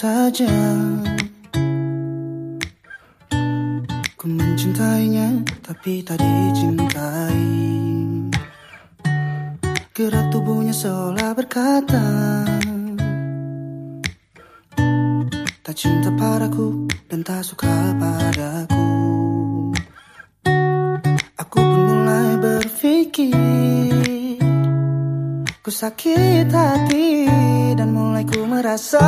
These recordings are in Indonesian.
saja. Ku mencintainya tapi tak dicintai. Gerak tubuhnya seolah berkata Tak cinta padaku dan tak suka padaku. Aku pun mulai berpikir Ku sakit hati dan mulai ku merasa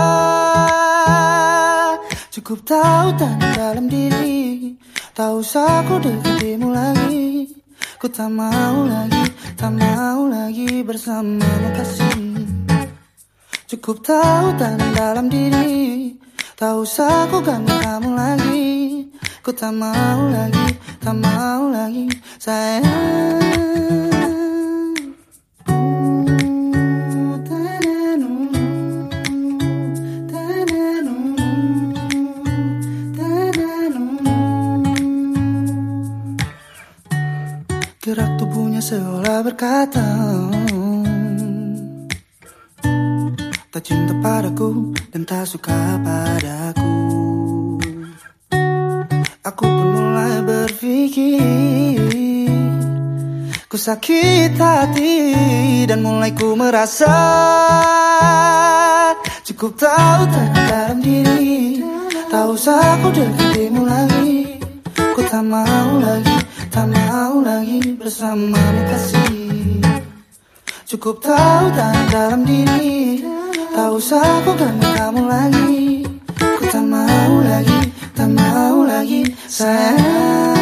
Cukup tahu dan dalam diri. Tak usah ku dekatimu lagi. Ku tak mau lagi, tak mau lagi bersamamu kasih Cukup tahu dan dalam diri. Tak usah ku ganggu kamu lagi. Ku tak mau lagi, tak mau lagi sayang Gerak tubuhnya seolah berkata Tak cinta padaku dan tak suka padaku. Aku pun mulai berpikir Ku sakit hati dan mulai ku merasa Cukup tahu tak dalam diri. Tak usah aku dekatimu lagi Ku tak mau lagi, tak mau lagi bersamamu kasih. Cukup tahu tak dalam diri. Tak usah aku ganggu kamu lagi. Ku tak mau lagi, tak mau lagi sayang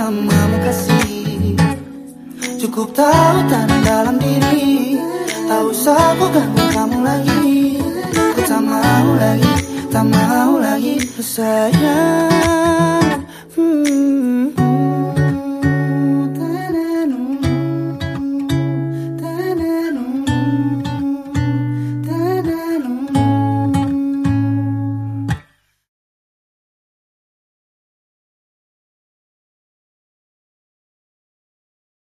bersamamu kasih. Cukup tahu tanam dalam diri. Tak usah ku ganggu kamu lagi. Ku tak mau lagi, tak mau lagi. Sayang